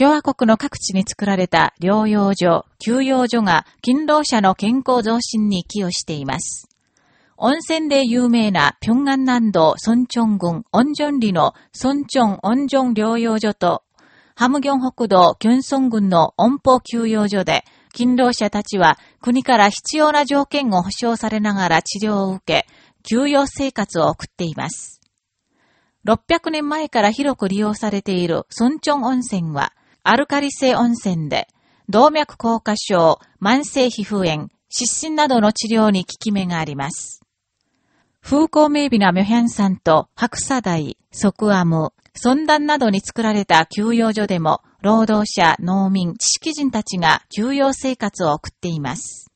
共和国の各地に作られた療養所、休養所が勤労者の健康増進に寄与しています。温泉で有名な平安南道孫チョン郡温ジョン里の孫チョン温ジョン療養所と、ハムギョン北道キョンソン郡の温法休養所で、勤労者たちは国から必要な条件を保障されながら治療を受け、休養生活を送っています。600年前から広く利用されているソンチョン温泉は、アルカリ性温泉で、動脈硬化症、慢性皮膚炎、失神などの治療に効き目があります。風光明媚なミョヒャン山と白砂台、即アム、村団などに作られた休養所でも、労働者、農民、知識人たちが休養生活を送っています。